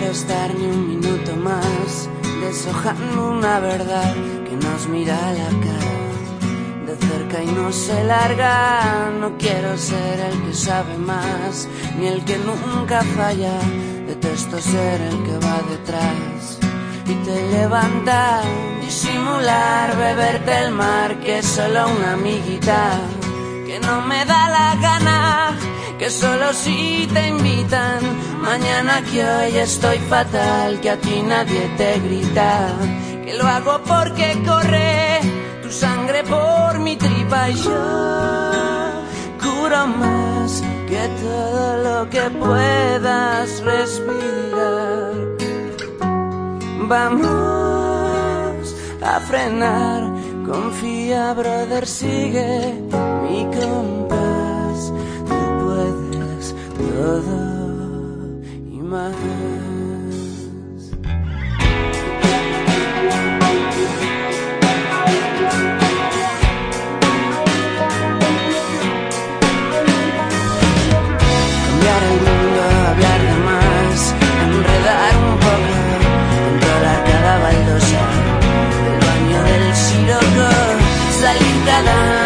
quiero estar ni un minuto más deshojando una verdad que nos mira a la cara de cerca y no se larga. No quiero ser el que sabe más ni el que nunca falla. Detesto ser el que va detrás y te levanta. Disimular, beberte el mar, que es solo una amiguita que no me da la gana solo si te invitan, mañana que hoy estoy fatal, que a ti nadie te grita, que lo hago porque corre tu sangre por mi tripa y yo curo más que todo lo que puedas respirar. Vamos a frenar, confía, brother, sigue nada.